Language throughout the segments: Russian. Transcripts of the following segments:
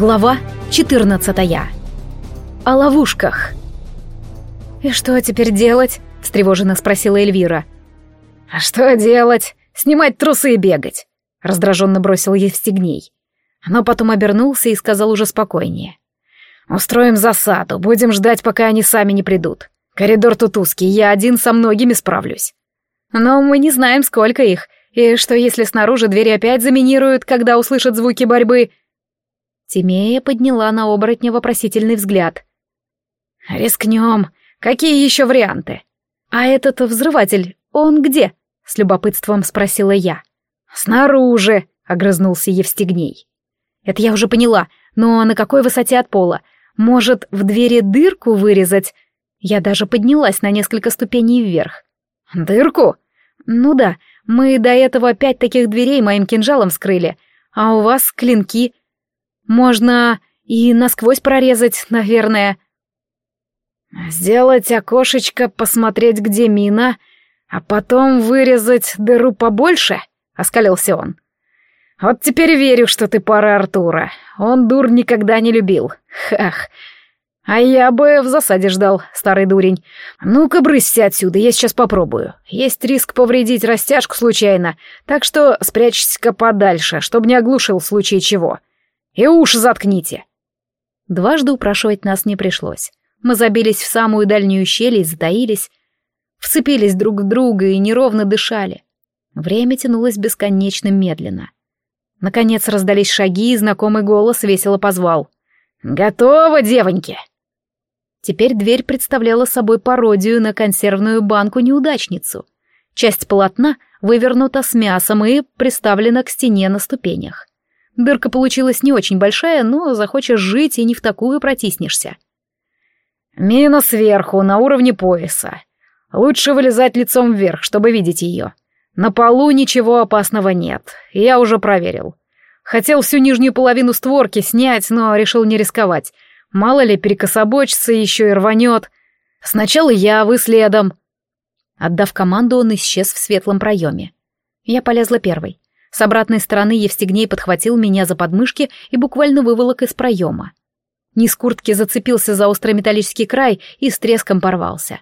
Глава 14. О ловушках. «И что теперь делать?» — встревоженно спросила Эльвира. «А что делать? Снимать трусы и бегать!» — раздраженно бросил Евстигней. Но потом обернулся и сказал уже спокойнее. «Устроим засаду, будем ждать, пока они сами не придут. Коридор тут узкий, я один со многими справлюсь. Но мы не знаем, сколько их, и что если снаружи двери опять заминируют, когда услышат звуки борьбы, Тимея подняла на оборотня вопросительный взгляд. «Рискнем. Какие еще варианты?» «А этот взрыватель, он где?» — с любопытством спросила я. «Снаружи», — огрызнулся Евстигней. «Это я уже поняла, но на какой высоте от пола? Может, в двери дырку вырезать?» Я даже поднялась на несколько ступеней вверх. «Дырку?» «Ну да, мы до этого пять таких дверей моим кинжалом вскрыли, а у вас клинки, можно и насквозь прорезать, наверное. Сделать окошечко, посмотреть, где мина, а потом вырезать дыру побольше, — оскалился он. Вот теперь верю, что ты пара Артура. Он дур никогда не любил. Хах. А я бы в засаде ждал, старый дурень. Ну-ка, брысь отсюда, я сейчас попробую. Есть риск повредить растяжку случайно, так что спрячься-ка подальше, чтобы не оглушил в случае чего. И уши заткните!» Дважды упрашивать нас не пришлось. Мы забились в самую дальнюю щель и затаились. Вцепились друг в друга и неровно дышали. Время тянулось бесконечно медленно. Наконец раздались шаги, и знакомый голос весело позвал. «Готово, девоньки!» Теперь дверь представляла собой пародию на консервную банку-неудачницу. Часть полотна вывернута с мясом и приставлена к стене на ступенях. Дырка получилась не очень большая, но захочешь жить и не в такую протиснешься. Мина сверху, на уровне пояса. Лучше вылезать лицом вверх, чтобы видеть ее. На полу ничего опасного нет, я уже проверил. Хотел всю нижнюю половину створки снять, но решил не рисковать. Мало ли, перекособочится еще и рванет. Сначала я, вы следом. Отдав команду, он исчез в светлом проеме. Я полезла первой. С обратной стороны Евстигней подхватил меня за подмышки и буквально выволок из проема. Низ куртки зацепился за острый металлический край и с треском порвался.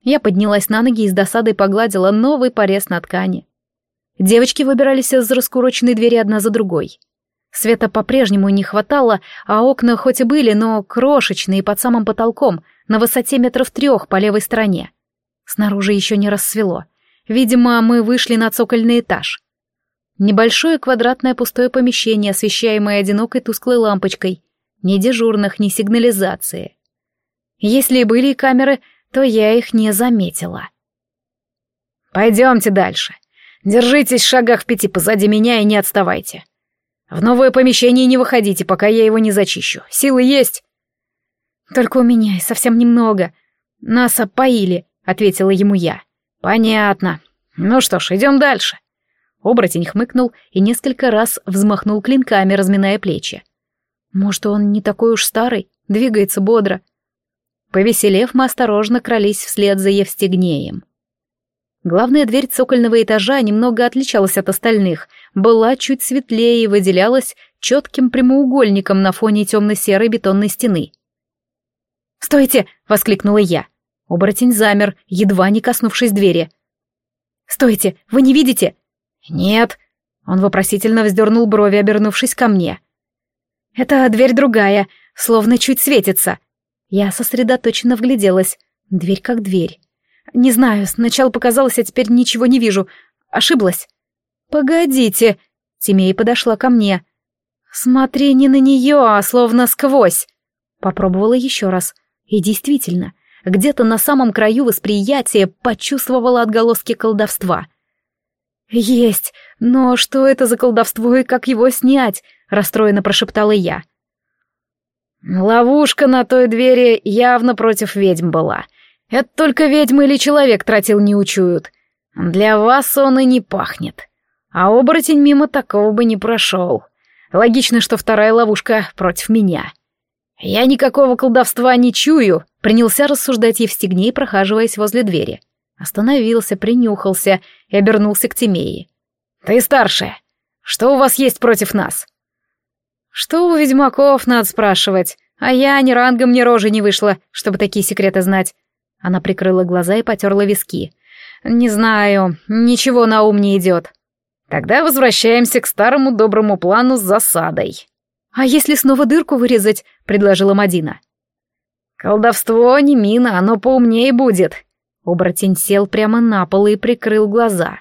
Я поднялась на ноги и с досадой погладила новый порез на ткани. Девочки выбирались из раскуроченной двери одна за другой. Света по-прежнему не хватало, а окна хоть и были, но крошечные под самым потолком, на высоте метров трех по левой стороне. Снаружи еще не рассвело. Видимо, мы вышли на цокольный этаж. Небольшое квадратное пустое помещение, освещаемое одинокой тусклой лампочкой. Ни дежурных, ни сигнализации. Если и были камеры, то я их не заметила. «Пойдемте дальше. Держитесь в шагах в пяти позади меня и не отставайте. В новое помещение не выходите, пока я его не зачищу. Силы есть?» «Только у меня совсем немного. Нас опоили», — ответила ему я. «Понятно. Ну что ж, идем дальше». Оборотень хмыкнул и несколько раз взмахнул клинками, разминая плечи. Может, он не такой уж старый, двигается бодро. Повеселев, мы осторожно крались вслед за Евстигнеем. Главная дверь цокольного этажа немного отличалась от остальных, была чуть светлее и выделялась четким прямоугольником на фоне темно-серой бетонной стены. «Стойте!» — воскликнула я. Оборотень замер, едва не коснувшись двери. «Стойте! Вы не видите? «Нет». Он вопросительно вздернул брови, обернувшись ко мне. «Это дверь другая, словно чуть светится». Я сосредоточенно вгляделась. Дверь как дверь. Не знаю, сначала показалось, а теперь ничего не вижу. Ошиблась. «Погодите!» Тимей подошла ко мне. «Смотри не на нее, а словно сквозь!» Попробовала еще раз. И действительно, где-то на самом краю восприятия почувствовала отголоски колдовства. «Есть! Но что это за колдовство и как его снять?» — расстроенно прошептала я. «Ловушка на той двери явно против ведьм была. Это только ведьмы или человек тратил не учуют. Для вас он и не пахнет. А оборотень мимо такого бы не прошел. Логично, что вторая ловушка против меня. Я никакого колдовства не чую», — принялся рассуждать Евстигней, прохаживаясь возле двери. — Остановился, принюхался и обернулся к Тимее. «Ты старшая. Что у вас есть против нас?» Что у ведьмаков, надо спрашивать. А я ни рангом, ни рожи не вышла, чтобы такие секреты знать. Она прикрыла глаза и потерла виски. Не знаю, ничего на ум не идет. Тогда возвращаемся к старому доброму плану с засадой. А если снова дырку вырезать, предложила Мадина. Колдовство не мина, оно поумнее будет. Оборотень сел прямо на пол и прикрыл глаза.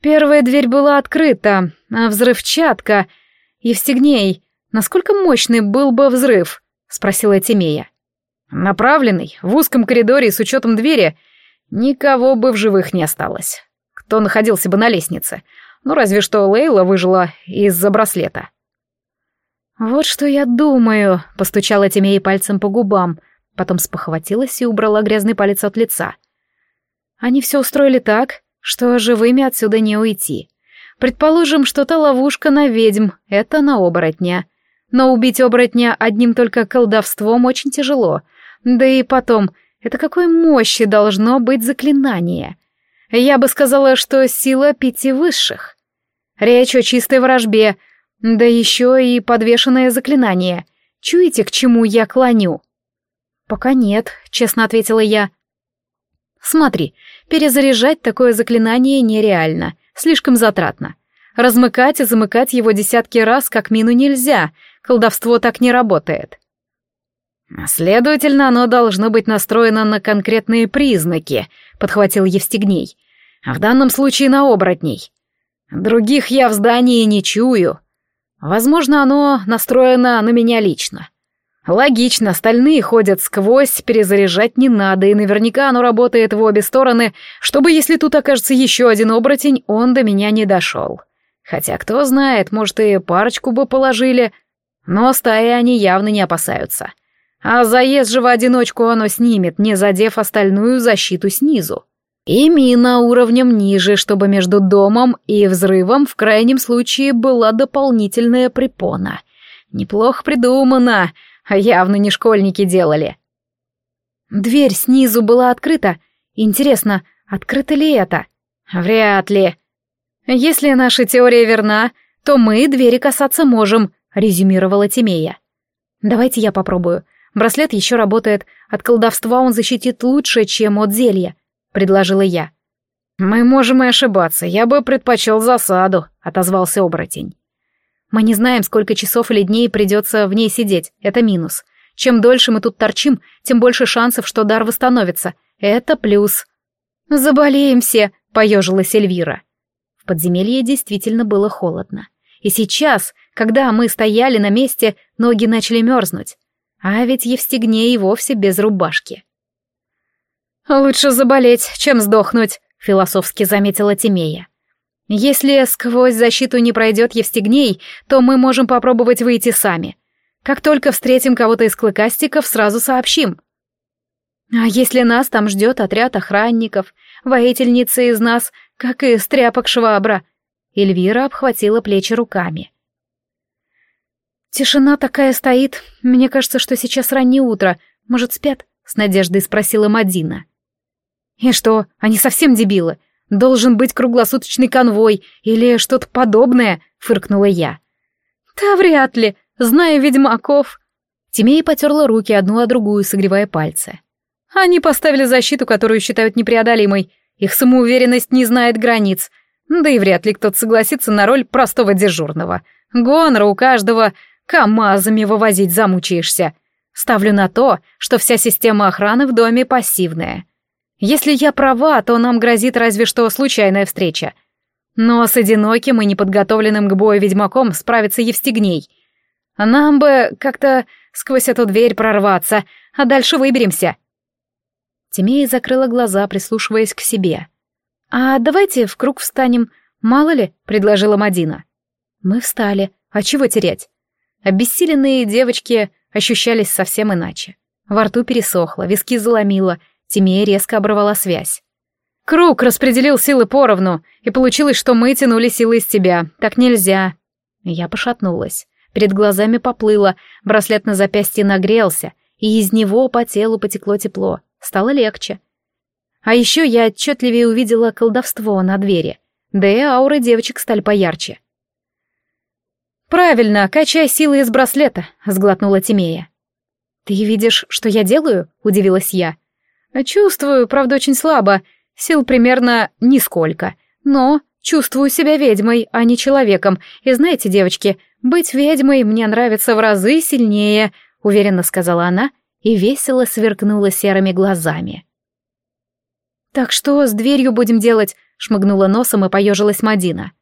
Первая дверь была открыта, а взрывчатка... Евстигней, насколько мощный был бы взрыв? Спросила Тимея. Направленный, в узком коридоре с учетом двери, никого бы в живых не осталось. Кто находился бы на лестнице? Ну, разве что Лейла выжила из-за браслета. «Вот что я думаю», — постучала Тимея пальцем по губам, потом спохватилась и убрала грязный палец от лица. «Они все устроили так, что живыми отсюда не уйти. Предположим, что та ловушка на ведьм, это на оборотня. Но убить оборотня одним только колдовством очень тяжело. Да и потом, это какой мощи должно быть заклинание? Я бы сказала, что сила пяти высших. Речь о чистой вражбе, да еще и подвешенное заклинание. Чуете, к чему я клоню? Пока нет, честно ответила я. Смотри, перезаряжать такое заклинание нереально, слишком затратно. Размыкать и замыкать его десятки раз как мину нельзя, колдовство так не работает. Следовательно, оно должно быть настроено на конкретные признаки, подхватил Евстигней. А в данном случае на оборотней. Других я в здании не чую. Возможно, оно настроено на меня лично. Логично, остальные ходят сквозь, перезаряжать не надо, и наверняка оно работает в обе стороны, чтобы, если тут окажется еще один оборотень, он до меня не дошел. Хотя, кто знает, может, и парочку бы положили, но стаи они явно не опасаются. А заезд же в одиночку оно снимет, не задев остальную защиту снизу. И мина уровнем ниже, чтобы между домом и взрывом в крайнем случае была дополнительная препона. Неплохо придумано, явно не школьники делали. Дверь снизу была открыта. Интересно, открыто ли это? Вряд ли. Если наша теория верна, то мы двери касаться можем, резюмировала Тимея. Давайте я попробую. Браслет еще работает, от колдовства он защитит лучше, чем от зелья. — предложила я. «Мы можем и ошибаться, я бы предпочел засаду», — отозвался оборотень. «Мы не знаем, сколько часов или дней придется в ней сидеть, это минус. Чем дольше мы тут торчим, тем больше шансов, что дар восстановится. Это плюс». «Заболеем все», — поежилась Эльвира. В подземелье действительно было холодно. И сейчас, когда мы стояли на месте, ноги начали мерзнуть. А ведь Евстигней и вовсе без рубашки. «Лучше заболеть, чем сдохнуть», — философски заметила Тимея. «Если сквозь защиту не пройдет Евстигней, то мы можем попробовать выйти сами. Как только встретим кого-то из клыкастиков, сразу сообщим». «А если нас там ждет отряд охранников, воительницы из нас, как и стряпок швабра?» Эльвира обхватила плечи руками. «Тишина такая стоит. Мне кажется, что сейчас раннее утро. Может, спят?» — с надеждой спросила Мадина. И что, они совсем дебилы? Должен быть круглосуточный конвой или что-то подобное, фыркнула я. Да вряд ли, зная ведьмаков. Тимея потерла руки одну о другую, согревая пальцы. Они поставили защиту, которую считают непреодолимой. Их самоуверенность не знает границ. Да и вряд ли кто-то согласится на роль простого дежурного. Гонора у каждого, КамАЗами вывозить замучаешься. Ставлю на то, что вся система охраны в доме пассивная. Если я права, то нам грозит разве что случайная встреча. Но с одиноким и неподготовленным к бою ведьмаком справится Евстигней. Нам бы как-то сквозь эту дверь прорваться, а дальше выберемся. Тимея закрыла глаза, прислушиваясь к себе. «А давайте в круг встанем, мало ли», — предложила Мадина. Мы встали, а чего терять? Обессиленные девочки ощущались совсем иначе. Во рту пересохло, виски заломило, Тимея резко оборвала связь. «Круг распределил силы поровну, и получилось, что мы тянули силы из тебя. Так нельзя». Я пошатнулась. Перед глазами поплыло, браслет на запястье нагрелся, и из него по телу потекло тепло. Стало легче. А еще я отчетливее увидела колдовство на двери, да и ауры девочек стали поярче. «Правильно, качай силы из браслета», — сглотнула Тимея. «Ты видишь, что я делаю?» — удивилась я. «Чувствую, правда, очень слабо. Сил примерно нисколько. Но чувствую себя ведьмой, а не человеком. И знаете, девочки, быть ведьмой мне нравится в разы сильнее», — уверенно сказала она и весело сверкнула серыми глазами. «Так что с дверью будем делать?» — шмыгнула носом и поежилась Мадина.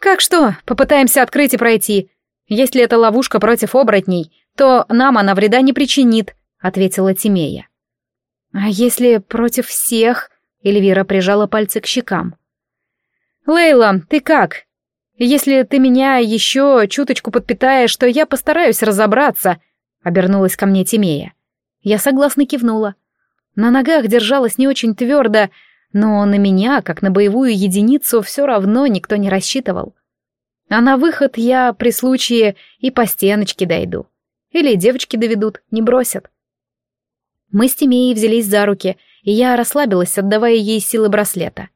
«Как что? Попытаемся открыть и пройти. Если это ловушка против оборотней, то нам она вреда не причинит», — ответила Тимея. «А если против всех?» — Эльвира прижала пальцы к щекам. «Лейла, ты как? Если ты меня еще чуточку подпитаешь, то я постараюсь разобраться», — обернулась ко мне Тимея. Я согласно кивнула. На ногах держалась не очень твердо, но на меня, как на боевую единицу, все равно никто не рассчитывал. А на выход я при случае и по стеночке дойду. Или девочки доведут, не бросят. Мы с Тимеей взялись за руки, и я расслабилась, отдавая ей силы браслета.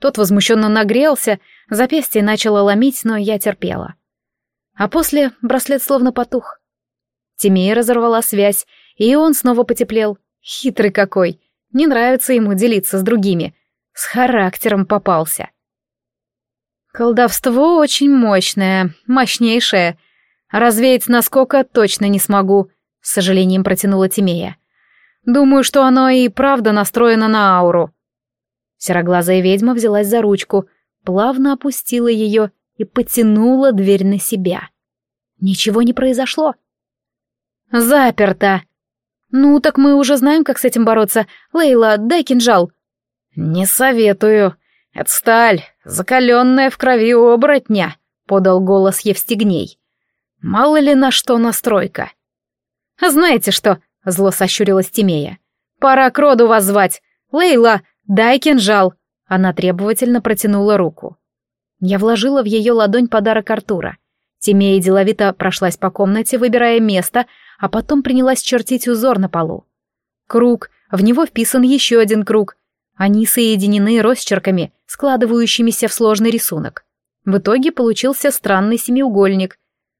Тот возмущенно нагрелся, запястье начало ломить, но я терпела. А после браслет словно потух. Тимея разорвала связь, и он снова потеплел. Хитрый какой. Не нравится ему делиться с другими. С характером попался. Колдовство очень мощное, мощнейшее. Развеять насколько точно не смогу, с сожалением протянула Тимея. Думаю, что оно и правда настроено на ауру. Сероглазая ведьма взялась за ручку, плавно опустила ее и потянула дверь на себя. Ничего не произошло. «Заперто!» «Ну, так мы уже знаем, как с этим бороться. Лейла, дай кинжал». «Не советую. Это сталь, закаленная в крови оборотня», — подал голос Евстигней. «Мало ли на что настройка». «Знаете что?» — зло сощурилась Тимея. «Пора к роду вас звать. Лейла, дай кинжал». Она требовательно протянула руку. Я вложила в ее ладонь подарок Артура. Тимея деловито прошлась по комнате, выбирая место, а потом принялась чертить узор на полу. Круг, в него вписан еще один круг. Они соединены росчерками, складывающимися в сложный рисунок. В итоге получился странный семиугольник.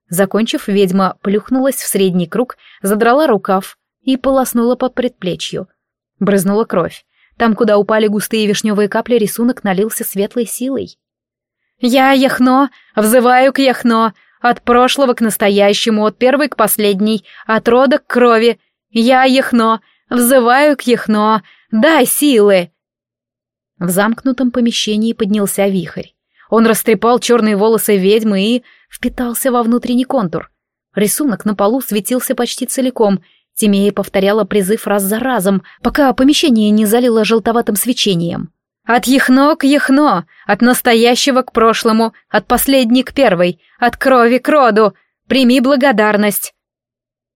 Закончив, ведьма плюхнулась в средний круг, задрала рукав и полоснула по предплечью. Брызнула кровь. Там, куда упали густые вишневые капли, рисунок налился светлой силой. «Я Яхно! Взываю к Яхно! От прошлого к настоящему, от первой к последней, от рода к крови. Я Яхно, взываю к Яхно, дай силы!» В замкнутом помещении поднялся вихрь. Он растрепал черные волосы ведьмы и впитался во внутренний контур. Рисунок на полу светился почти целиком. Тимея повторяла призыв раз за разом, пока помещение не залило желтоватым свечением. От яхно к яхно, от настоящего к прошлому, от последней к первой, от крови к роду. Прими благодарность.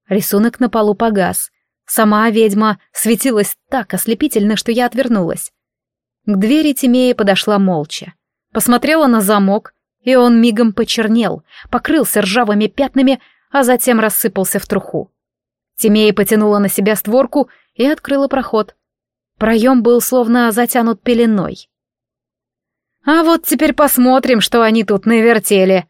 Рисунок на полу погас. Сама ведьма светилась так ослепительно, что я отвернулась. К двери Тимея подошла молча. Посмотрела на замок, и он мигом почернел, покрылся ржавыми пятнами, а затем рассыпался в труху. Тимея потянула на себя створку и открыла проход — Проем был словно затянут пеленой. «А вот теперь посмотрим, что они тут навертели!»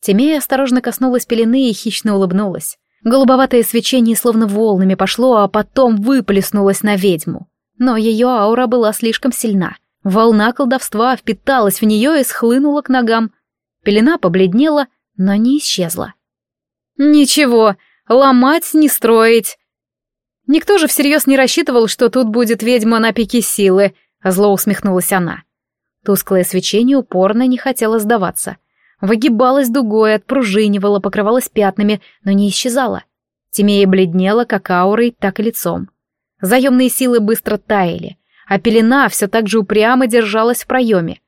Тимея осторожно коснулась пелены и хищно улыбнулась. Голубоватое свечение словно волнами пошло, а потом выплеснулось на ведьму. Но ее аура была слишком сильна. Волна колдовства впиталась в нее и схлынула к ногам. Пелена побледнела, но не исчезла. «Ничего, ломать не строить!» Никто же всерьез не рассчитывал, что тут будет ведьма на пике силы, зло усмехнулась она. Тусклое свечение упорно не хотело сдаваться. Выгибалась дугой, отпружинивала, покрывалась пятнами, но не исчезала. Тимея бледнела как аурой, так и лицом. Заемные силы быстро таяли, а пелена все так же упрямо держалась в проеме.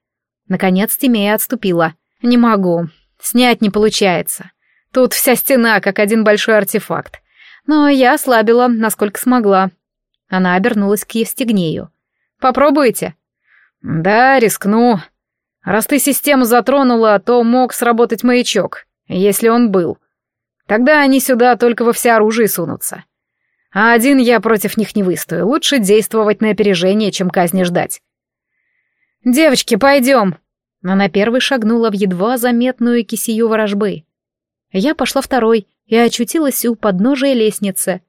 Наконец Тимея отступила. «Не могу. Снять не получается. Тут вся стена, как один большой артефакт но я ослабила, насколько смогла. Она обернулась к Евстигнею. «Попробуйте?» «Да, рискну. Раз ты систему затронула, то мог сработать маячок, если он был. Тогда они сюда только во всеоружии сунутся. А один я против них не выстою. Лучше действовать на опережение, чем казни ждать». «Девочки, пойдем!» Она первой шагнула в едва заметную кисию ворожбы. Я пошла второй и очутилась у подножия лестницы.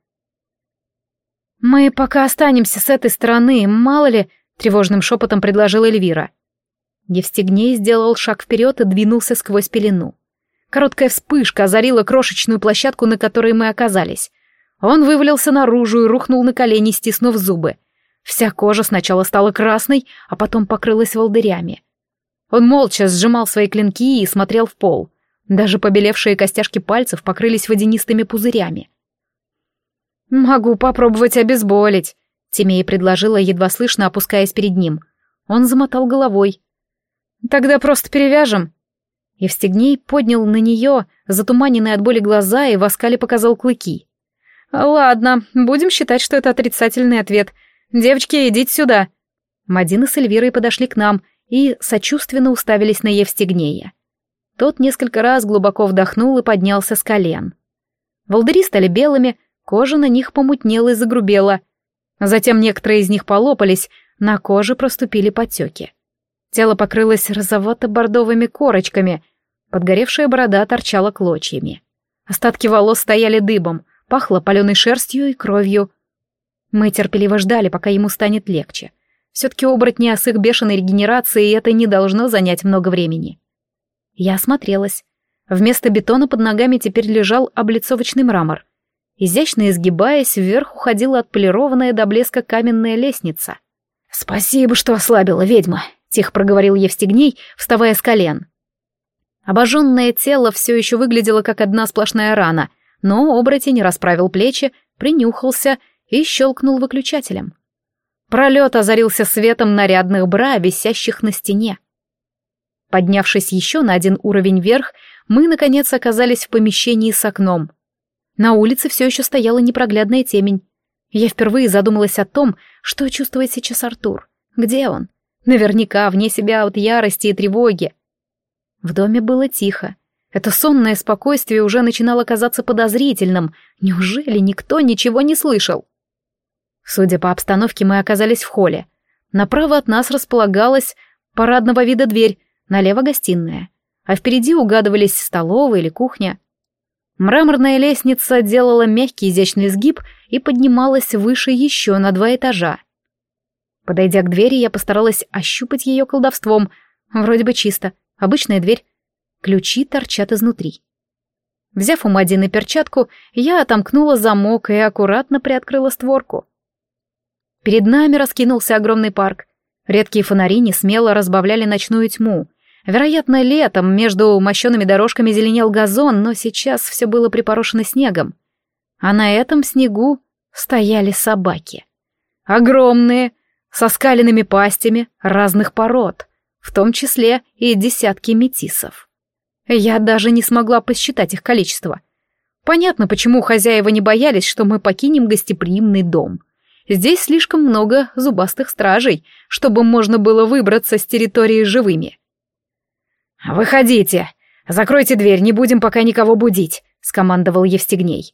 «Мы пока останемся с этой стороны, мало ли», — тревожным шепотом предложила Эльвира. Евстигней сделал шаг вперед и двинулся сквозь пелену. Короткая вспышка озарила крошечную площадку, на которой мы оказались. Он вывалился наружу и рухнул на колени, стиснув зубы. Вся кожа сначала стала красной, а потом покрылась волдырями. Он молча сжимал свои клинки и смотрел в пол. Даже побелевшие костяшки пальцев покрылись водянистыми пузырями. «Могу попробовать обезболить», — Тимей предложила, едва слышно опускаясь перед ним. Он замотал головой. «Тогда просто перевяжем». Евстигней поднял на нее затуманенные от боли глаза и в оскале показал клыки. «Ладно, будем считать, что это отрицательный ответ. Девочки, идите сюда». Мадина с Эльвирой подошли к нам и сочувственно уставились на Евстигнея. Тот несколько раз глубоко вдохнул и поднялся с колен. Волдыри стали белыми, кожа на них помутнела и загрубела. Затем некоторые из них полопались, на коже проступили потеки. Тело покрылось розовато-бордовыми корочками, подгоревшая борода торчала клочьями. Остатки волос стояли дыбом, пахло паленой шерстью и кровью. Мы терпеливо ждали, пока ему станет легче. Все-таки оборотни с их бешеной регенерацией это не должно занять много времени. Я осмотрелась. Вместо бетона под ногами теперь лежал облицовочный мрамор. Изящно изгибаясь, вверх уходила отполированная до блеска каменная лестница. «Спасибо, что ослабила ведьма», — тихо проговорил Евстигней, вставая с колен. Обожженное тело все еще выглядело как одна сплошная рана, но оборотень расправил плечи, принюхался и щелкнул выключателем. Пролет озарился светом нарядных бра, висящих на стене. Поднявшись еще на один уровень вверх, мы, наконец, оказались в помещении с окном. На улице все еще стояла непроглядная темень. Я впервые задумалась о том, что чувствует сейчас Артур. Где он? Наверняка вне себя от ярости и тревоги. В доме было тихо. Это сонное спокойствие уже начинало казаться подозрительным. Неужели никто ничего не слышал? Судя по обстановке, мы оказались в холле. Направо от нас располагалась парадного вида дверь, налево гостиная, а впереди угадывались столовая или кухня. Мраморная лестница делала мягкий изящный изгиб и поднималась выше еще на два этажа. Подойдя к двери, я постаралась ощупать ее колдовством. Вроде бы чисто. Обычная дверь. Ключи торчат изнутри. Взяв у Мадины перчатку, я отомкнула замок и аккуратно приоткрыла створку. Перед нами раскинулся огромный парк. Редкие фонари не смело разбавляли ночную тьму. Вероятно, летом между мощеными дорожками зеленел газон, но сейчас все было припорошено снегом. А на этом снегу стояли собаки. Огромные, со скаленными пастями разных пород, в том числе и десятки метисов. Я даже не смогла посчитать их количество. Понятно, почему хозяева не боялись, что мы покинем гостеприимный дом. Здесь слишком много зубастых стражей, чтобы можно было выбраться с территории живыми. «Выходите! Закройте дверь, не будем пока никого будить», — скомандовал Евстигней.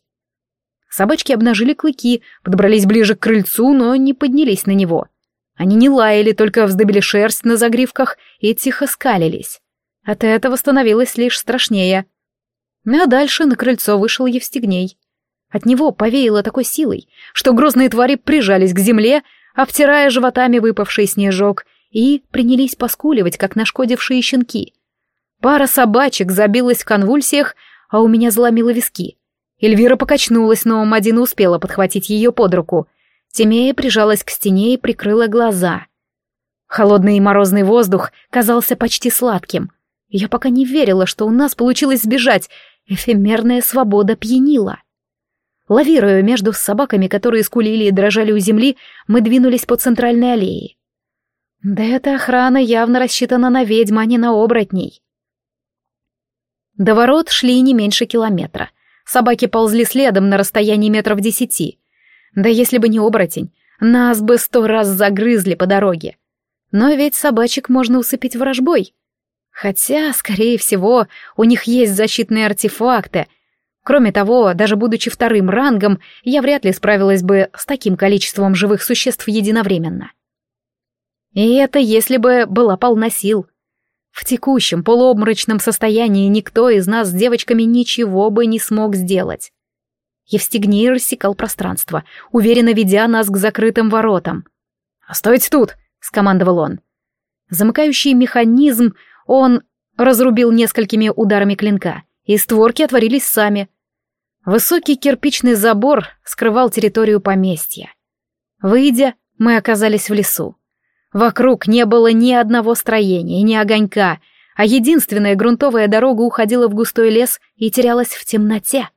Собачки обнажили клыки, подобрались ближе к крыльцу, но не поднялись на него. Они не лаяли, только вздыбили шерсть на загривках и тихо скалились. От этого становилось лишь страшнее. Ну а дальше на крыльцо вышел Евстигней. От него повеяло такой силой, что грозные твари прижались к земле, обтирая животами выпавший снежок, и принялись поскуливать, как нашкодившие щенки. Пара собачек забилась в конвульсиях, а у меня заломило виски. Эльвира покачнулась, но Мадина успела подхватить ее под руку. Тимея прижалась к стене и прикрыла глаза. Холодный и морозный воздух казался почти сладким. Я пока не верила, что у нас получилось сбежать. Эфемерная свобода пьянила. Лавируя между собаками, которые скулили и дрожали у земли, мы двинулись по центральной аллее. Да эта охрана явно рассчитана на ведьм, а не на оборотней. До ворот шли не меньше километра. Собаки ползли следом на расстоянии метров десяти. Да если бы не оборотень, нас бы сто раз загрызли по дороге. Но ведь собачек можно усыпить ворожбой. Хотя, скорее всего, у них есть защитные артефакты — Кроме того, даже будучи вторым рангом, я вряд ли справилась бы с таким количеством живых существ единовременно. И это если бы была полна сил. В текущем полуобморочном состоянии никто из нас с девочками ничего бы не смог сделать. Евстигней рассекал пространство, уверенно ведя нас к закрытым воротам. «Стойте тут!» — скомандовал он. Замыкающий механизм он разрубил несколькими ударами клинка, и створки отворились сами. Высокий кирпичный забор скрывал территорию поместья. Выйдя, мы оказались в лесу. Вокруг не было ни одного строения, ни огонька, а единственная грунтовая дорога уходила в густой лес и терялась в темноте.